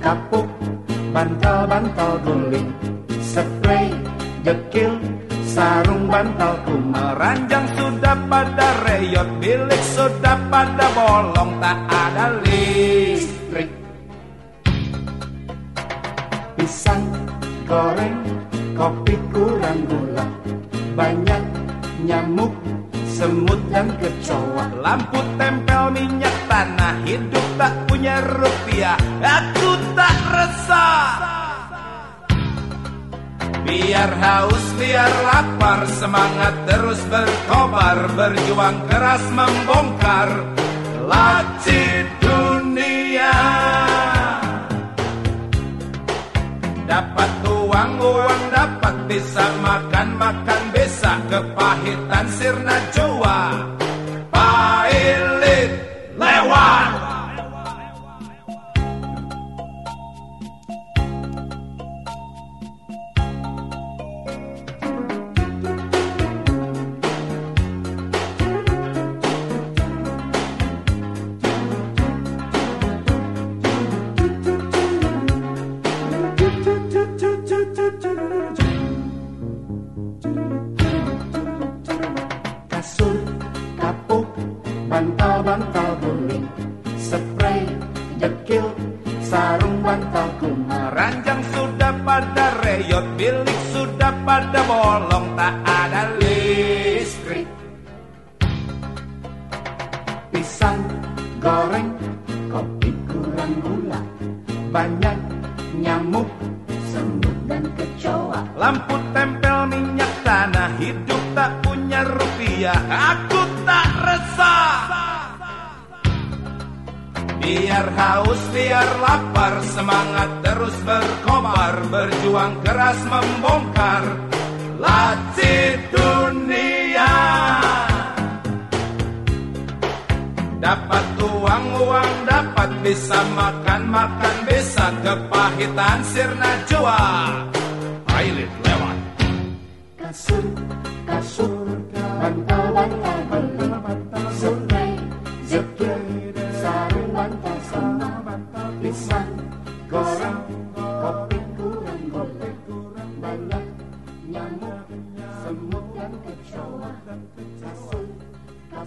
kapuk, bantal-bantal guling, spray, dekil, sarung bantal kumal. Ranjang sudah pada reyot, bilik sudah pada bolong, tak ada listrik. Pisang goreng, kopi kurang gula, banyak nyamuk, semut dan kecoa. Lampu tempel minyak tanah, hidup tak punya rupiah, aku tak resah. Biar haus, biar lapar, semangat terus berkobar, berjuang keras membongkar laci dunia. Dapat uang, uang dapat bisa makan, makan bisa kepahitan dekil, sarung bantal. Ranjang sudah pada reyot, bilik sudah pada bolong, tak ada listrik. Pisang goreng, kopi kurang gula, banyak nyamuk, semut dan kecoa. Lampu tempel minyak tanah, hidup tak punya rupiah, aku tak resah. Biar haus, biar lapar, semangat terus berkobar, berjuang keras membongkar laci dunia. Dapat uang, uang dapat bisa makan, makan bisa kepahitan sirna jua. Pilot lewat. Kasur, kasur, bantal-bantal guling, Tá